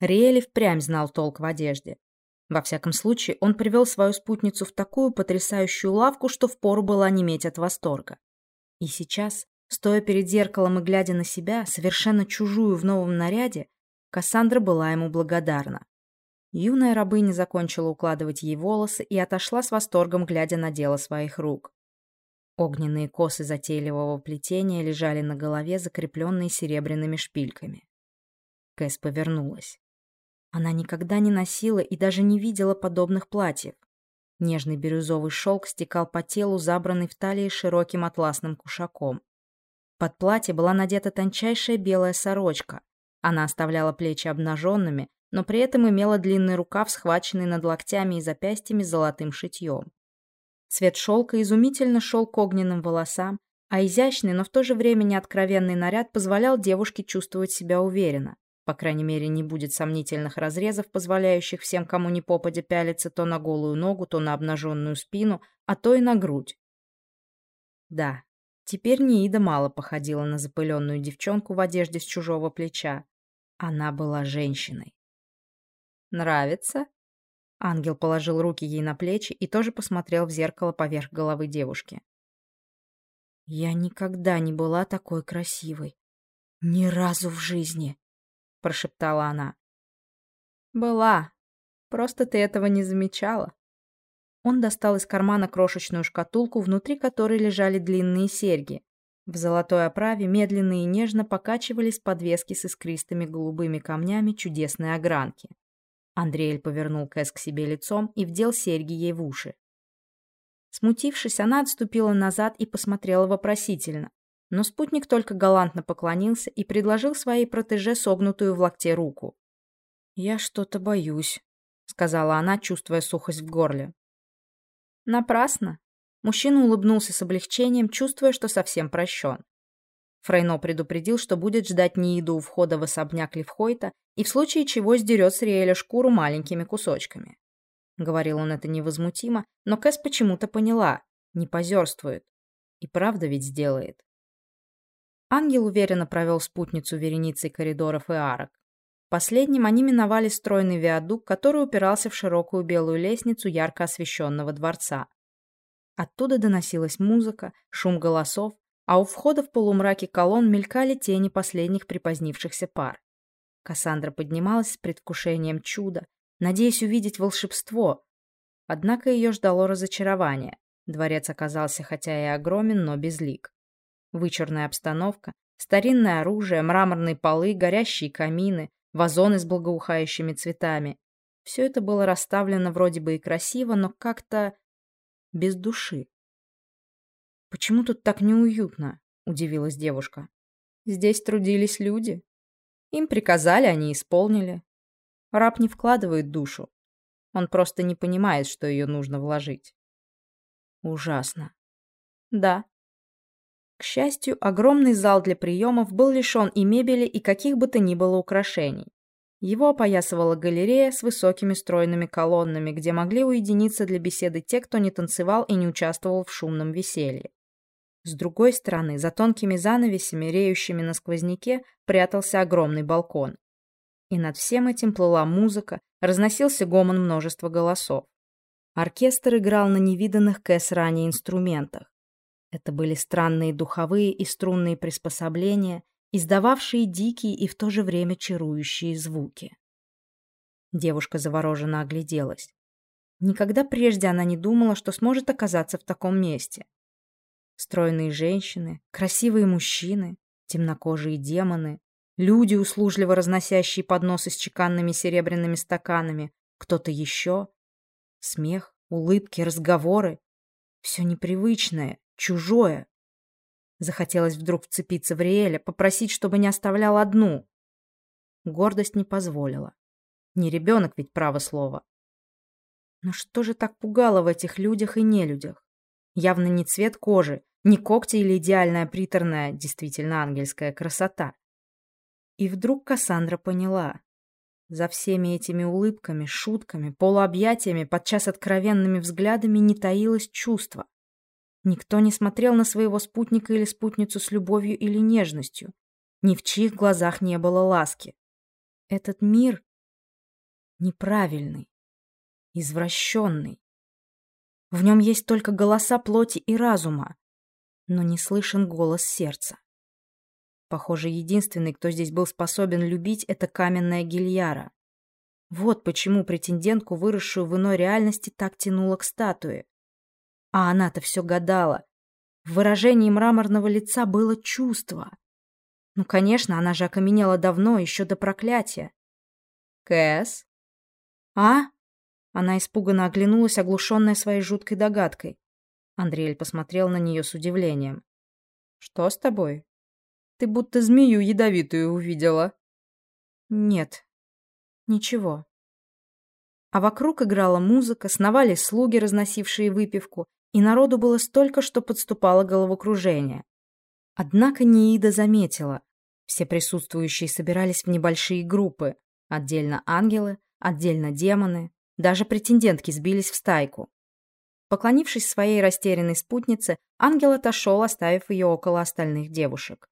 Риэль впрямь знал толк в одежде. Во всяком случае, он привел свою спутницу в такую потрясающую лавку, что впору была неметь от восторга. И сейчас, стоя перед зеркалом и глядя на себя, совершенно чужую в новом наряде, Кассандра была ему благодарна. Юная рабыня закончила укладывать ей волосы и отошла с восторгом, глядя на дело своих рук. Огненные косы затейливого плетения лежали на голове, закрепленные серебряными шпильками. Кэс повернулась. Она никогда не носила и даже не видела подобных платьев. Нежный бирюзовый шелк стекал по телу, забранный в талии широким атласным кушаком. Под платье была надета тончайшая белая сорочка. Она оставляла плечи обнаженными, но при этом имела длинный рукав, схваченный над локтями и запястьями золотым шитьем. Цвет шелка изумительно шел к огненным волосам, а изящный, но в то же время неоткровенный наряд позволял девушке чувствовать себя уверенно. По крайней мере, не будет сомнительных разрезов, позволяющих всем, кому не попадя, пялиться то на голую ногу, то на обнаженную спину, а то и на грудь. Да, теперь Ниида мало походила на запыленную девчонку в одежде с чужого плеча. Она была женщиной. «Нравится?» Ангел положил руки ей на плечи и тоже посмотрел в зеркало поверх головы девушки. «Я никогда не была такой красивой. Ни разу в жизни!» — прошептала она. «Была. Просто ты этого не замечала». Он достал из кармана крошечную шкатулку, внутри которой лежали длинные серьги. В золотой оправе медленно и нежно покачивались подвески с искристыми голубыми камнями чудесной огранки. Андреэль повернул Кэс к себе лицом и вдел серьги ей в уши. Смутившись, она отступила назад и посмотрела вопросительно. Но спутник только галантно поклонился и предложил своей протеже согнутую в локте руку. «Я что-то боюсь», — сказала она, чувствуя сухость в горле. «Напрасно». Мужчина улыбнулся с облегчением, чувствуя, что совсем прощен. Фрейно предупредил, что будет ждать Нииду у входа в особняк Левхойта и в случае чего сдерет с Риэля шкуру маленькими кусочками. Говорил он это невозмутимо, но Кэс почему-то поняла, не позерствует. И правда ведь сделает. Ангел уверенно провел спутницу вереницей коридоров и арок. Последним они миновали стройный виадук, который упирался в широкую белую лестницу ярко освещенного дворца. Оттуда доносилась музыка, шум голосов, а у входа в полумраке колонн мелькали тени последних припозднившихся пар. Кассандра поднималась с предвкушением чуда, надеясь увидеть волшебство. Однако ее ждало разочарование. Дворец оказался хотя и огромен, но безлик. Вычурная обстановка, старинное оружие, мраморные полы, горящие камины, вазоны с благоухающими цветами. Все это было расставлено вроде бы и красиво, но как-то без души. «Почему тут так неуютно?» – удивилась девушка. «Здесь трудились люди. Им приказали, они исполнили. Раб не вкладывает душу. Он просто не понимает, что ее нужно вложить». «Ужасно». «Да», к счастью, огромный зал для приемов был лишен и мебели, и каких бы то ни было украшений. Его опоясывала галерея с высокими стройными колоннами, где могли уединиться для беседы те, кто не танцевал и не участвовал в шумном веселье. С другой стороны, за тонкими занавесями, реющими на сквозняке, прятался огромный балкон. И над всем этим плыла музыка, разносился гомон множества голосов. Оркестр играл на невиданных Кэс ранее инструментах. Это были странные духовые и струнные приспособления, издававшие дикие и в то же время чарующие звуки. Девушка завороженно огляделась. Никогда прежде она не думала, что сможет оказаться в таком месте. Стройные женщины, красивые мужчины, темнокожие демоны, люди, услужливо разносящие подносы с чеканными серебряными стаканами, кто-то еще. Смех, улыбки, разговоры. Все непривычное, чужое. Захотелось вдруг вцепиться в Риэля, попросить, чтобы не оставлял одну. Гордость не позволила. Не ребенок ведь, право слово. Но что же так пугало в этих людях и нелюдях? Явно не цвет кожи, не когти или идеальная приторная, действительно ангельская красота. И вдруг Кассандра поняла. За всеми этими улыбками, шутками, полуобъятиями, подчас откровенными взглядами не таилось чувство. Никто не смотрел на своего спутника или спутницу с любовью или нежностью. Ни в чьих глазах не было ласки. Этот мир неправильный, извращенный. В нем есть только голоса плоти и разума, но не слышен голос сердца. Похоже, единственный, кто здесь был способен любить, это каменная гильяра. Вот почему претендентку, выросшую в иной реальности, так тянуло к статуе. А она-то все гадала. В выражении мраморного лица было чувство. Ну, конечно, она же окаменела давно, еще до проклятия. «Кэс?» «А?» Она испуганно оглянулась, оглушенная своей жуткой догадкой. Андриэль посмотрел на нее с удивлением. «Что с тобой? Ты будто змею ядовитую увидела». «Нет, ничего». А вокруг играла музыка, сновали слуги, разносившие выпивку, и народу было столько, что подступало головокружение. Однако Неида заметила. Все присутствующие собирались в небольшие группы. Отдельно ангелы, отдельно демоны. Даже претендентки сбились в стайку. Поклонившись своей растерянной спутнице, ангел отошел, оставив ее около остальных девушек.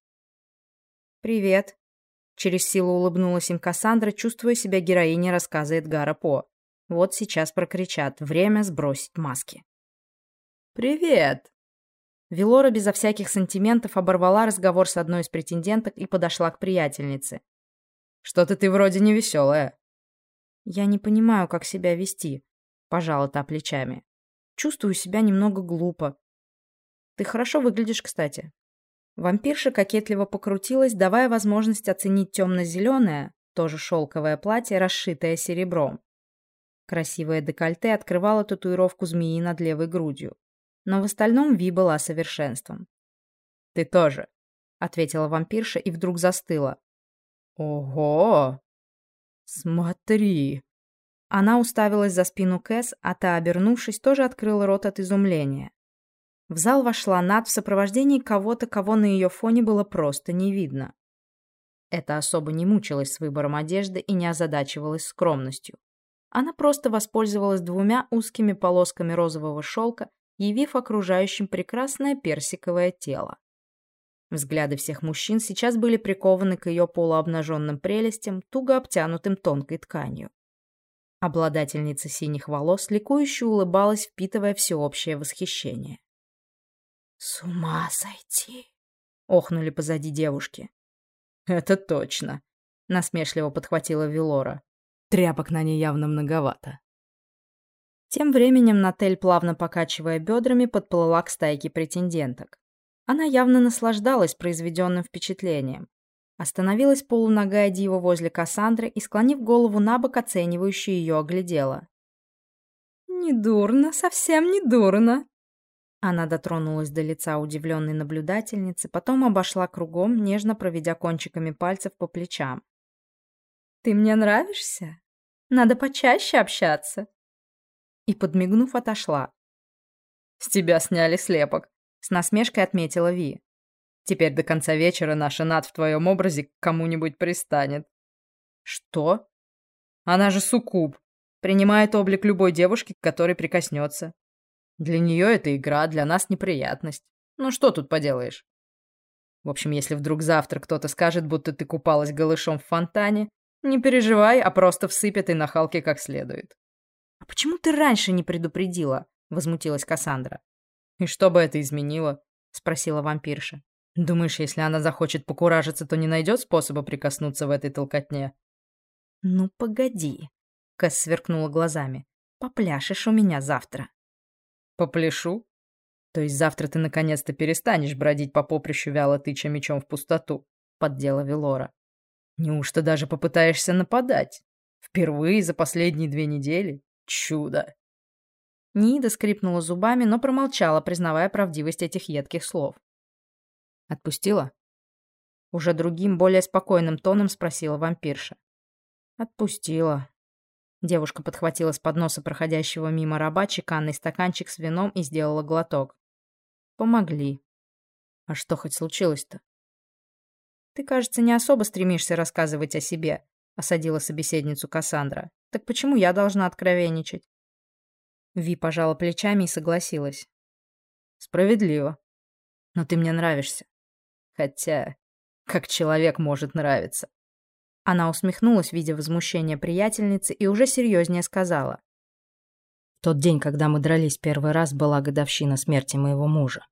«Привет», — через силу улыбнулась им Кассандра, чувствуя себя героиней рассказа Эдгара По. Вот сейчас прокричат «Время сбросить маски». «Привет!» Велора безо всяких сантиментов оборвала разговор с одной из претенденток и подошла к приятельнице. «Что-то ты вроде не веселая». «Я не понимаю, как себя вести», — пожала та плечами. Чувствую себя немного глупо. Ты хорошо выглядишь, кстати. Вампирша кокетливо покрутилась, давая возможность оценить темно-зеленое, тоже шелковое платье, расшитое серебром. Красивое декольте открывало татуировку змеи над левой грудью. Но в остальном Ви была совершенством. «Ты тоже», — ответила вампирша и вдруг застыла. «Ого! Смотри!» Она уставилась за спину Кэс, а та, обернувшись, тоже открыла рот от изумления. В зал вошла Над в сопровождении кого-то, кого на ее фоне было просто не видно. Эта особо не мучилась с выбором одежды и не озадачивалась скромностью. Она просто воспользовалась двумя узкими полосками розового шелка, явив окружающим прекрасное персиковое тело. Взгляды всех мужчин сейчас были прикованы к ее полуобнаженным прелестям, туго обтянутым тонкой тканью. Обладательница синих волос ликующе улыбалась, впитывая всеобщее восхищение. «С ума сойти!» — охнули позади девушки. «Это точно!» — насмешливо подхватила Вилора. «Тряпок на ней явно многовато». Тем временем Натель, плавно покачивая бедрами, подплыла к стайке претенденток. Она явно наслаждалась произведенным впечатлением. Остановилась полуногая дива возле Кассандры и, склонив голову на бок, оценивающе ее оглядела. «Недурно, совсем недурно!» Она дотронулась до лица удивленной наблюдательницы, потом обошла кругом, нежно проведя кончиками пальцев по плечам. «Ты мне нравишься? Надо почаще общаться!» И, подмигнув, отошла. «С тебя сняли слепок», — с насмешкой отметила Ви. Теперь до конца вечера наша Над в твоем образе к кому-нибудь пристанет. Что? Она же суккуб. Принимает облик любой девушки, к которой прикоснется. Для нее это игра, для нас неприятность. Ну что тут поделаешь? В общем, если вдруг завтра кто-то скажет, будто ты купалась голышом в фонтане, не переживай, а просто всыпят и нахалки как следует. «А почему ты раньше не предупредила?» — возмутилась Кассандра. «И что бы это изменило?» — спросила вампирша. Думаешь, если она захочет покуражиться, то не найдет способа прикоснуться в этой толкотне? Ну, погоди. Кэс сверкнула глазами. Попляшешь у меня завтра. Попляшу? То есть завтра ты наконец-то перестанешь бродить по поприщу, вяло тыча мечом в пустоту? Поддела Велора. Неужто даже попытаешься нападать? Впервые за последние две недели? Чудо! Нида скрипнула зубами, но промолчала, признавая правдивость этих едких слов. Отпустила? Уже другим, более спокойным тоном спросила вампирша. Отпустила. Девушка подхватила с подноса проходящего мимо раба чеканный стаканчик с вином и сделала глоток. Помогли. А что хоть случилось-то? Ты, кажется, не особо стремишься рассказывать о себе, осадила собеседницу Кассандра. Так почему я должна откровенничать? Ви пожала плечами и согласилась. Справедливо. Но ты мне нравишься. Хотя, как человек может нравиться? Она усмехнулась, видя возмущение приятельницы, и уже серьезнее сказала. Тот день, когда мы дрались первый раз, была годовщина смерти моего мужа.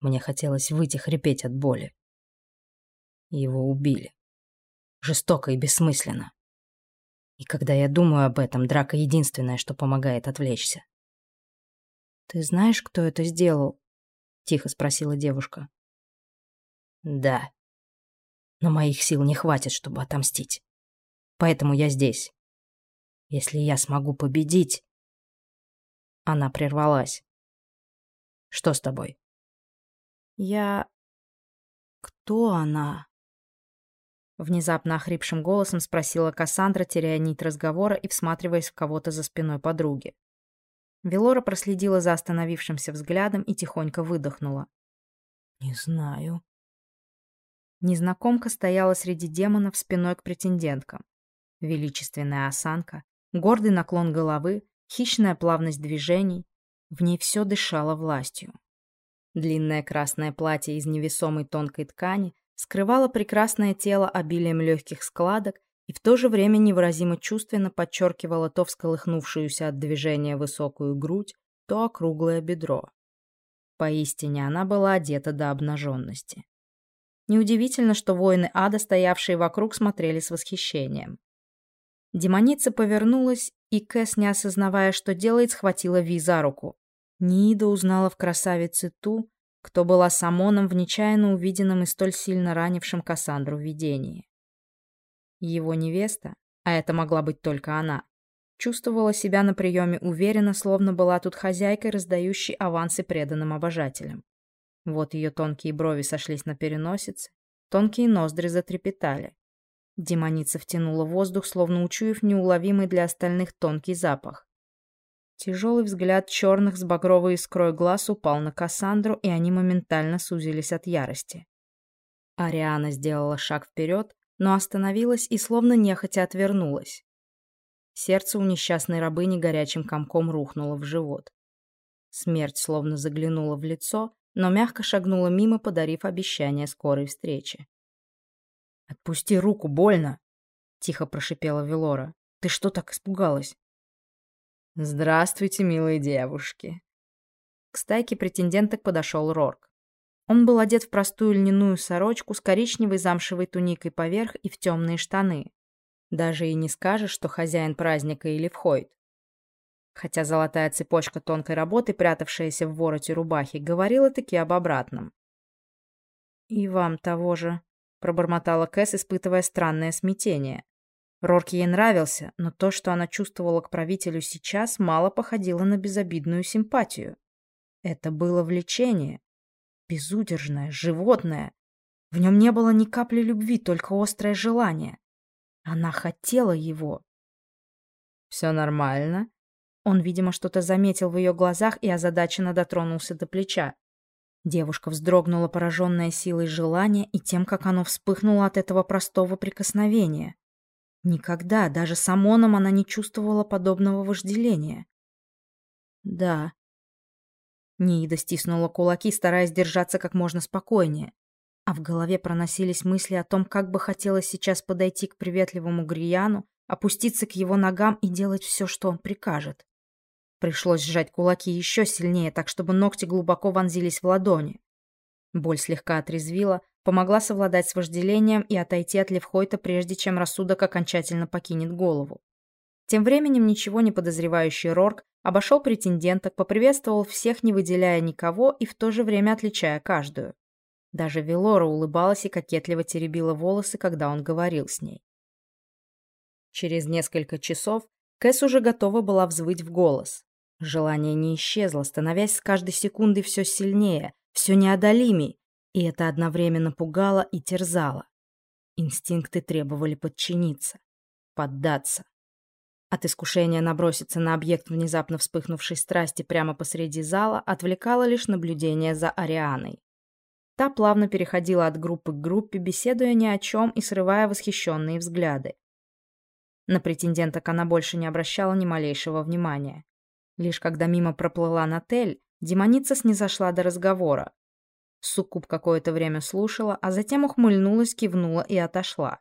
Мне хотелось выйти хрипеть от боли. Его убили. Жестоко и бессмысленно. И когда я думаю об этом, драка единственное, что помогает отвлечься. «Ты знаешь, кто это сделал?» — тихо спросила девушка. «Да. Но моих сил не хватит, чтобы отомстить. Поэтому я здесь. Если я смогу победить...» Она прервалась. «Что с тобой?» «Я... Кто она?» Внезапно охрипшим голосом спросила Кассандра, теряя нить разговора и всматриваясь в кого-то за спиной подруги. Велора проследила за остановившимся взглядом и тихонько выдохнула. «Не знаю». Незнакомка стояла среди демонов спиной к претенденткам. Величественная осанка, гордый наклон головы, хищная плавность движений. В ней все дышало властью. Длинное красное платье из невесомой тонкой ткани скрывало прекрасное тело обилием легких складок и в то же время невыразимо чувственно подчеркивало то всколыхнувшуюся от движения высокую грудь, то округлое бедро. Поистине она была одета до обнаженности. Неудивительно, что воины ада, стоявшие вокруг, смотрели с восхищением. Демоница повернулась, и Кэс, не осознавая, что делает, схватила Ви за руку. Нида узнала в красавице ту, кто была Самоном в нечаянно увиденном и столь сильно ранившем Кассандру видении. Его невеста, а это могла быть только она, чувствовала себя на приеме уверенно, словно была тут хозяйкой, раздающей авансы преданным обожателям. Вот ее тонкие брови сошлись на переносице, тонкие ноздри затрепетали. Демоница втянула воздух, словно учуяв неуловимый для остальных тонкий запах. Тяжелый взгляд черных с багровой искрой глаз упал на Кассандру, и они моментально сузились от ярости. Ариана сделала шаг вперед, но остановилась и словно нехотя отвернулась. Сердце у несчастной рабыни горячим комком рухнуло в живот. Смерть словно заглянула в лицо, но мягко шагнула мимо, подарив обещание скорой встречи. «Отпусти руку, больно!» — тихо прошипела Велора. «Ты что так испугалась?» «Здравствуйте, милые девушки!» К стайке претенденток подошел Рорк. Он был одет в простую льняную сорочку с коричневой замшевой туникой поверх и в темные штаны. Даже и не скажешь, что хозяин праздника или входит. Хотя золотая цепочка тонкой работы, прятавшаяся в вороте рубахи, говорила таки об обратном. «И вам того же», — пробормотала Кэс, испытывая странное смятение. Рорке ей нравился, но то, что она чувствовала к правителю сейчас, мало походило на безобидную симпатию. Это было влечение. Безудержное, животное. В нем не было ни капли любви, только острое желание. Она хотела его. «Все нормально?» Он, видимо, что-то заметил в ее глазах и озадаченно дотронулся до плеча. Девушка вздрогнула, пораженная силой желания и тем, как оно вспыхнуло от этого простого прикосновения. Никогда, даже с Амоном, она не чувствовала подобного вожделения. «Да», Ниида стиснула кулаки, стараясь держаться как можно спокойнее. А в голове проносились мысли о том, как бы хотелось сейчас подойти к приветливому Грияну, опуститься к его ногам и делать все, что он прикажет. Пришлось сжать кулаки еще сильнее, так чтобы ногти глубоко вонзились в ладони. Боль слегка отрезвила, помогла совладать с вожделением и отойти от Левхойта, прежде чем рассудок окончательно покинет голову. Тем временем ничего не подозревающий Рорк обошел претенденток, поприветствовал всех, не выделяя никого и в то же время отличая каждую. Даже Велора улыбалась и кокетливо теребила волосы, когда он говорил с ней. Через несколько часов Кэс уже готова была взвыть в голос. Желание не исчезло, становясь с каждой секундой все сильнее, все неодолимей, и это одновременно пугало и терзало. Инстинкты требовали подчиниться, поддаться. От искушения наброситься на объект внезапно вспыхнувшей страсти прямо посреди зала отвлекало лишь наблюдение за Арианой. Та плавно переходила от группы к группе, беседуя ни о чем и срывая восхищенные взгляды. На претенденток она больше не обращала ни малейшего внимания. Лишь когда мимо проплыла Натель, демоница снизошла до разговора. Суккуб какое-то время слушала, а затем ухмыльнулась, кивнула и отошла.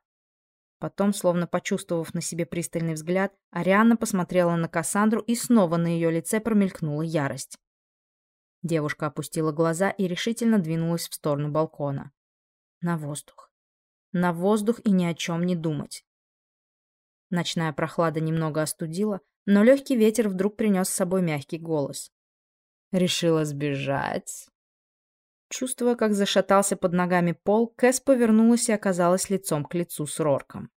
Потом, словно почувствовав на себе пристальный взгляд, Арианна посмотрела на Кассандру, и снова на ее лице промелькнула ярость. Девушка опустила глаза и решительно двинулась в сторону балкона. На воздух. На воздух и ни о чем не думать. Ночная прохлада немного остудила, но легкий ветер вдруг принес с собой мягкий голос. «Решила сбежать?» Чувствуя, как зашатался под ногами пол, Кэс повернулась и оказалась лицом к лицу с Рорком.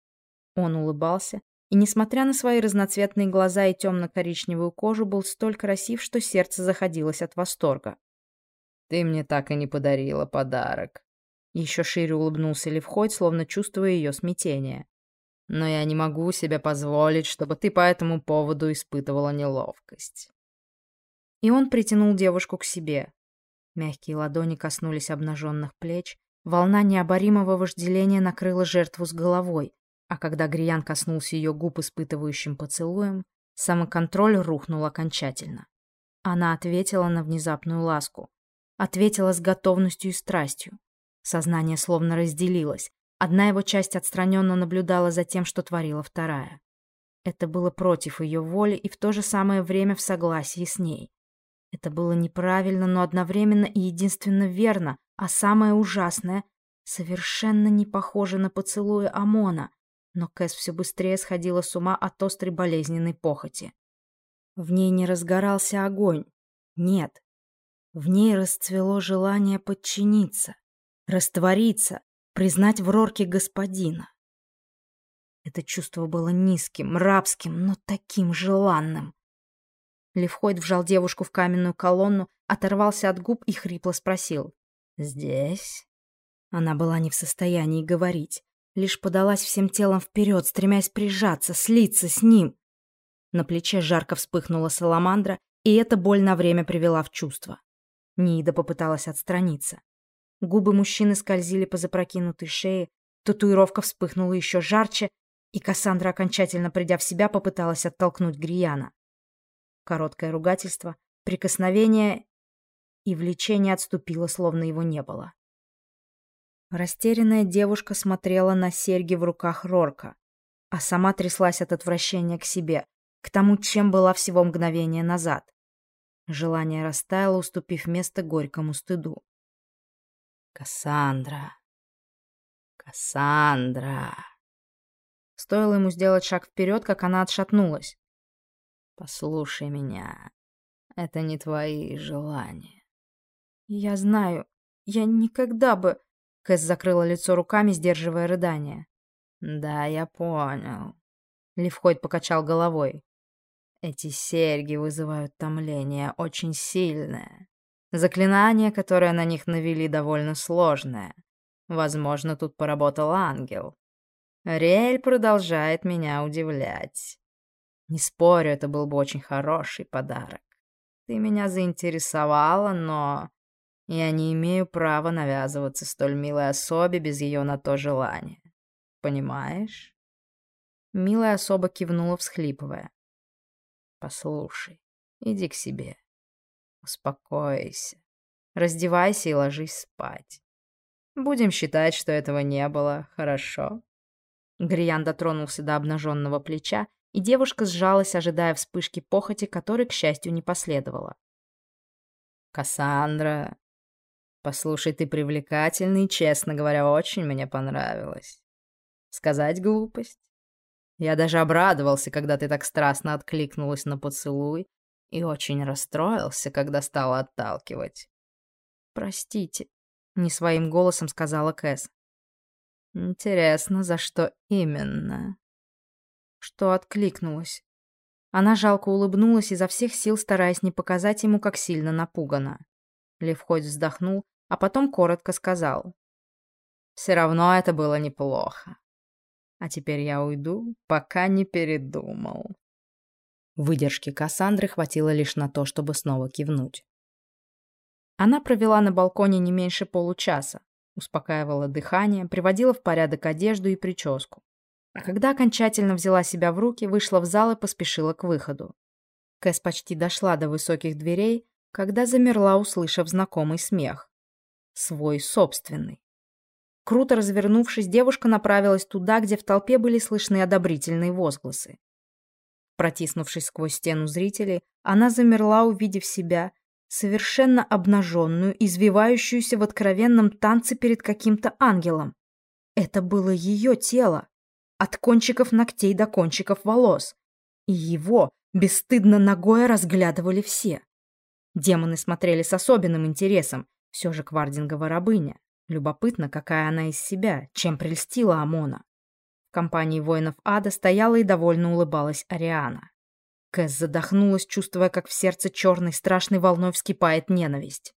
Он улыбался, и, несмотря на свои разноцветные глаза и темно-коричневую кожу, был столь красив, что сердце заходилось от восторга. «Ты мне так и не подарила подарок». Еще шире улыбнулся Левхойд, словно чувствуя ее смятение. «Но я не могу себе позволить, чтобы ты по этому поводу испытывала неловкость». И он притянул девушку к себе. Мягкие ладони коснулись обнаженных плеч, волна необоримого вожделения накрыла жертву с головой, а когда Гриян коснулся ее губ испытывающим поцелуем, самоконтроль рухнул окончательно. Она ответила на внезапную ласку. Ответила с готовностью и страстью. Сознание словно разделилось. Одна его часть отстраненно наблюдала за тем, что творила вторая. Это было против ее воли и в то же самое время в согласии с ней. Это было неправильно, но одновременно и единственно верно, а самое ужасное — совершенно не похоже на поцелуи Амона, но Кэс все быстрее сходила с ума от острой болезненной похоти. В ней не разгорался огонь. Нет. В ней расцвело желание подчиниться, раствориться, признать в Рорке господина. Это чувство было низким, рабским, но таким желанным. Левхойд вжал девушку в каменную колонну, оторвался от губ и хрипло спросил. «Здесь?» Она была не в состоянии говорить лишь подалась всем телом вперед, стремясь прижаться, слиться с ним. На плече жарко вспыхнула саламандра, и эта боль на время привела в чувство. Нида попыталась отстраниться. Губы мужчины скользили по запрокинутой шее, татуировка вспыхнула еще жарче, и Кассандра, окончательно придя в себя, попыталась оттолкнуть Грияна. Короткое ругательство, прикосновение, и влечение отступило, словно его не было. Растерянная девушка смотрела на серьги в руках Рорка, а сама тряслась от отвращения к себе, к тому, чем была всего мгновение назад. Желание растаяло, уступив место горькому стыду. «Кассандра! Кассандра!» Стоило ему сделать шаг вперед, как она отшатнулась. «Послушай меня. Это не твои желания». «Я знаю. Я никогда бы...» Кэс закрыла лицо руками, сдерживая рыдание. «Да, я понял». Ливхойд покачал головой. «Эти серьги вызывают томление очень сильное. Заклинание, которое на них навели, довольно сложное. Возможно, тут поработал ангел. Риэль продолжает меня удивлять. Не спорю, это был бы очень хороший подарок. Ты меня заинтересовала, но я не имею права навязываться столь милой особе без ее на то желания. Понимаешь? Милая особа кивнула, всхлипывая. Послушай, иди к себе. Успокойся. Раздевайся и ложись спать. Будем считать, что этого не было, хорошо? Гриян дотронулся до обнаженного плеча, и девушка сжалась, ожидая вспышки похоти, которой, к счастью, не последовало. «Кассандра, Послушай, ты привлекательный и, честно говоря, очень мне понравилось. Сказать глупость? Я даже обрадовался, когда ты так страстно откликнулась на поцелуй, и очень расстроился, когда стала отталкивать. «Простите», — не своим голосом сказала Кэс. «Интересно, за что именно?» Что откликнулась. Она жалко улыбнулась, изо всех сил стараясь не показать ему, как сильно напугана. Левхойд вздохнул, а потом коротко сказал. «Все равно это было неплохо. А теперь я уйду, пока не передумал». Выдержки Кассандры хватило лишь на то, чтобы снова кивнуть. Она провела на балконе не меньше получаса, успокаивала дыхание, приводила в порядок одежду и прическу. А когда окончательно взяла себя в руки, вышла в зал и поспешила к выходу. Кэс почти дошла до высоких дверей, когда замерла, услышав знакомый смех свой собственный. Круто развернувшись, девушка направилась туда, где в толпе были слышны одобрительные возгласы. Протиснувшись сквозь стену зрителей, она замерла, увидев себя, совершенно обнаженную, извивающуюся в откровенном танце перед каким-то ангелом. Это было ее тело, от кончиков ногтей до кончиков волос. И его бесстыдно ногое разглядывали все. Демоны смотрели с особенным интересом, все же Квардингова рабыня. Любопытно, какая она из себя, чем прельстила Амона. В компании воинов ада стояла и довольно улыбалась Ариана. Кэс задохнулась, чувствуя, как в сердце черной страшной волной вскипает ненависть.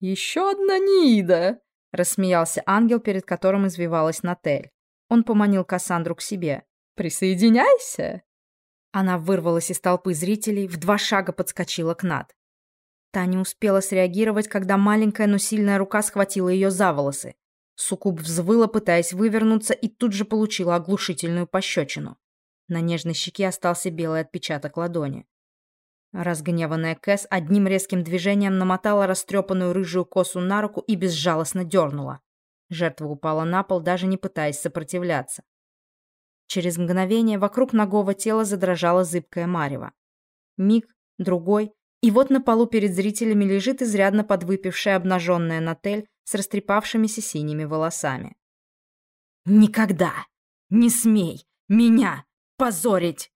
«Еще одна Нида!» — рассмеялся ангел, перед которым извивалась Натель. Он поманил Кассандру к себе. «Присоединяйся!» Она вырвалась из толпы зрителей, в два шага подскочила к Над. Та не успела среагировать, когда маленькая, но сильная рука схватила ее за волосы. Суккуб взвыла, пытаясь вывернуться, и тут же получила оглушительную пощечину. На нежной щеке остался белый отпечаток ладони. Разгневанная Кэс одним резким движением намотала растрепанную рыжую косу на руку и безжалостно дернула. Жертва упала на пол, даже не пытаясь сопротивляться. Через мгновение вокруг ногого тела задрожала зыбкая марево. Миг, другой, и вот на полу перед зрителями лежит изрядно подвыпившая обнаженная Натель с растрепавшимися синими волосами. «Никогда! Не смей! Меня! Позорить!»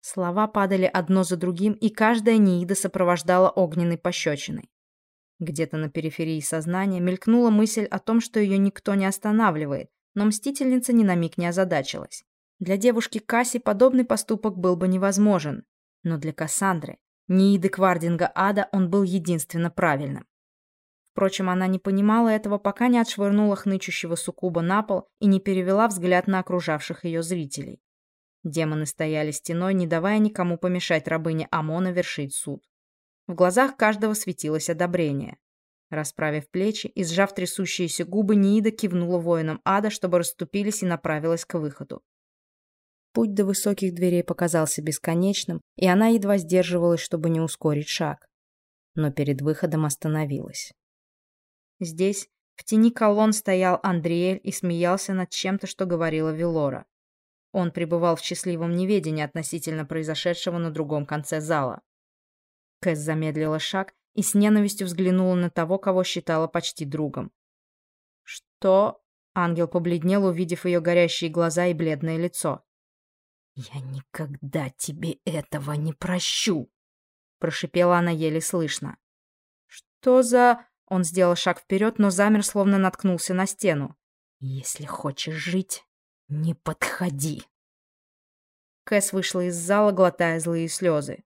Слова падали одно за другим, и каждая Ниида сопровождала огненной пощечиной. Где-то на периферии сознания мелькнула мысль о том, что ее никто не останавливает, но мстительница ни на миг не озадачилась. Для девушки Касси подобный поступок был бы невозможен, но для Кассандры, Нииды Квардинга Ада, он был единственно правильным. Впрочем, она не понимала этого, пока не отшвырнула хнычущего суккуба на пол и не перевела взгляд на окружавших ее зрителей. Демоны стояли стеной, не давая никому помешать рабыне Амона вершить суд. В глазах каждого светилось одобрение. Расправив плечи и сжав трясущиеся губы, Ниида кивнула воинам ада, чтобы расступились и направилась к выходу. Путь до высоких дверей показался бесконечным, и она едва сдерживалась, чтобы не ускорить шаг. Но перед выходом остановилась. Здесь, в тени колонн, стоял Андриэль и смеялся над чем-то, что говорила Велора. Он пребывал в счастливом неведении относительно произошедшего на другом конце зала. Кэс замедлила шаг и с ненавистью взглянула на того, кого считала почти другом. «Что?» — ангел побледнел, увидев ее горящие глаза и бледное лицо. «Я никогда тебе этого не прощу!» — прошипела она еле слышно. «Что за...» — он сделал шаг вперед, но замер, словно наткнулся на стену. «Если хочешь жить, не подходи!» Кэс вышла из зала, глотая злые слезы.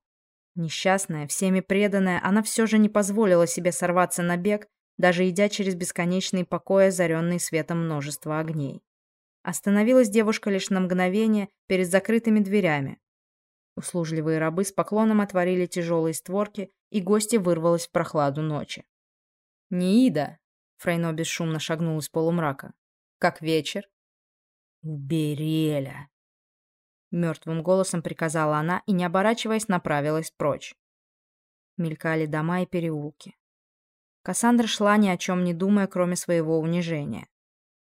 Несчастная, всеми преданная, она все же не позволила себе сорваться на бег, даже идя через бесконечные покои, озаренные светом множества огней. Остановилась девушка лишь на мгновение перед закрытыми дверями. Услужливые рабы с поклоном отворили тяжелые створки, и гостья вырвалась в прохладу ночи. «Неида!» — Фрейно бесшумно шагнул из полумрака. «Как вечер?» «Береля!» Мертвым голосом приказала она и, не оборачиваясь, направилась прочь. Мелькали дома и переулки. Кассандра шла ни о чем не думая, кроме своего унижения.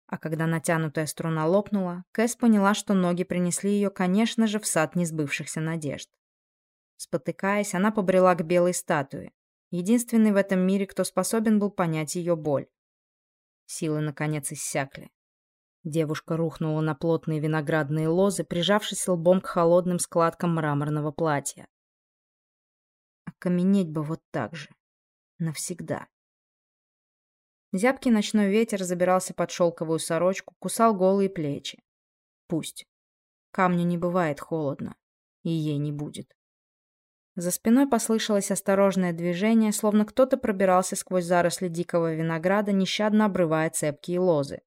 А когда натянутая струна лопнула, Кэс поняла, что ноги принесли ее, конечно же, в сад несбывшихся надежд. Спотыкаясь, она побрела к белой статуе, единственной в этом мире, кто способен был понять ее боль. Силы, наконец, иссякли. Девушка рухнула на плотные виноградные лозы, прижавшись лбом к холодным складкам мраморного платья. Окаменеть бы вот так же. Навсегда. Зябкий ночной ветер забирался под шелковую сорочку, кусал голые плечи. Пусть. Камню не бывает холодно. И ей не будет. За спиной послышалось осторожное движение, словно кто-то пробирался сквозь заросли дикого винограда, нещадно обрывая цепкие лозы.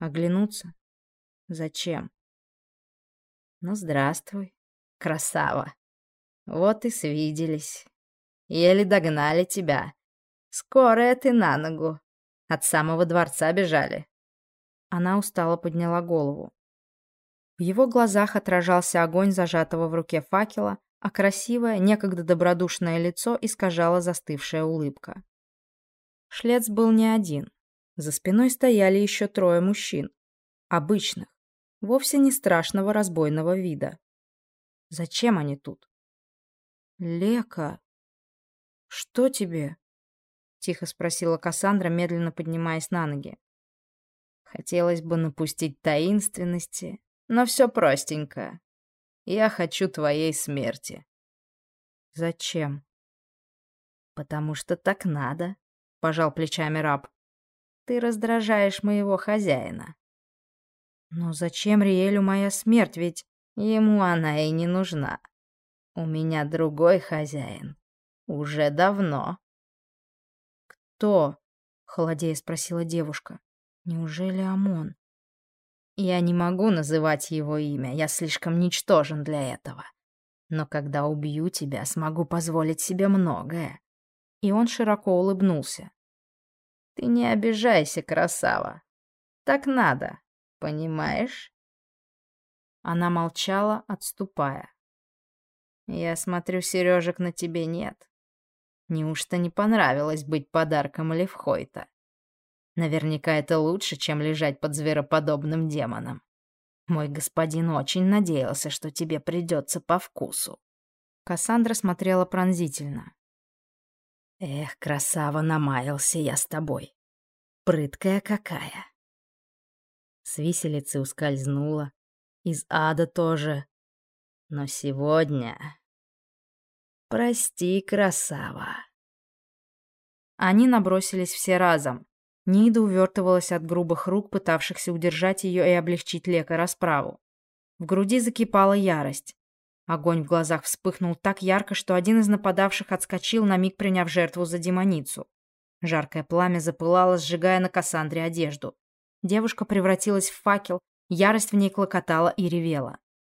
Оглянуться? Зачем? Ну, здравствуй, красава. Вот и свиделись. Еле догнали тебя. Скорая ты на ногу. От самого дворца бежали. Она устало подняла голову. В его глазах отражался огонь зажатого в руке факела, а красивое, некогда добродушное лицо искажала застывшая улыбка. Шлец был не один. За спиной стояли еще трое мужчин. Обычных, вовсе не страшного разбойного вида. Зачем они тут? Лека, что тебе? Тихо спросила Кассандра, медленно поднимаясь на ноги. Хотелось бы напустить таинственности, но все простенько. Я хочу твоей смерти. Зачем? Потому что так надо, пожал плечами раб. Ты раздражаешь моего хозяина. Но зачем Риэлю моя смерть, ведь ему она и не нужна. У меня другой хозяин. Уже давно. Кто? Холодея спросила девушка. Неужели Амон? Я не могу называть его имя, я слишком ничтожен для этого. Но когда убью тебя, смогу позволить себе многое. И он широко улыбнулся. Ты не обижайся, красава. Так надо, понимаешь? Она молчала, отступая. Я смотрю, сережек на тебе нет. Неужто не понравилось быть подарком Левхойта? Наверняка это лучше, чем лежать под звероподобным демоном. Мой господин очень надеялся, что тебе придется по вкусу. Кассандра смотрела пронзительно. Эх, красава, намаялся я с тобой. Прыткая какая. С виселицы ускользнула. Из ада тоже. Но сегодня... Прости, красава. Они набросились все разом. Нида увертывалась от грубых рук, пытавшихся удержать ее и облегчить Лека расправу. В груди закипала ярость. Огонь в глазах вспыхнул так ярко, что один из нападавших отскочил, на миг приняв жертву за демоницу. Жаркое пламя запылало, сжигая на Кассандре одежду. Девушка превратилась в факел, ярость в ней клокотала и ревела.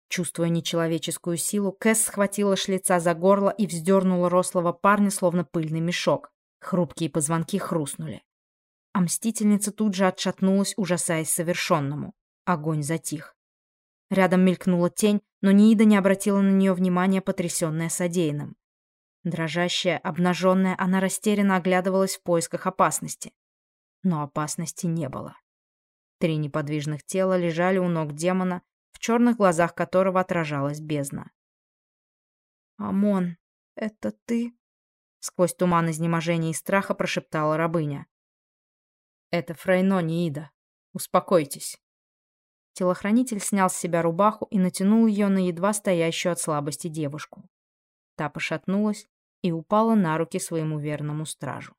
Чувствуя нечеловеческую силу, Кэс схватила шлица за горло и вздернула рослого парня, словно пыльный мешок. Хрупкие позвонки хрустнули. А мстительница тут же отшатнулась, ужасаясь совершенному. Огонь затих. Рядом мелькнула тень, но Ниида не обратила на нее внимания, потрясенная содеянным. Дрожащая, обнаженная, она растерянно оглядывалась в поисках опасности. Но опасности не было. Три неподвижных тела лежали у ног демона, в черных глазах которого отражалась бездна. «Амон, это ты?» Сквозь туман изнеможения и страха прошептала рабыня. «Это Фрейно, Ниида. Успокойтесь». Телохранитель снял с себя рубаху и натянул ее на едва стоящую от слабости девушку. Та пошатнулась и упала на руки своему верному стражу.